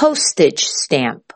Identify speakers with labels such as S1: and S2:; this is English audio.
S1: postage stamp.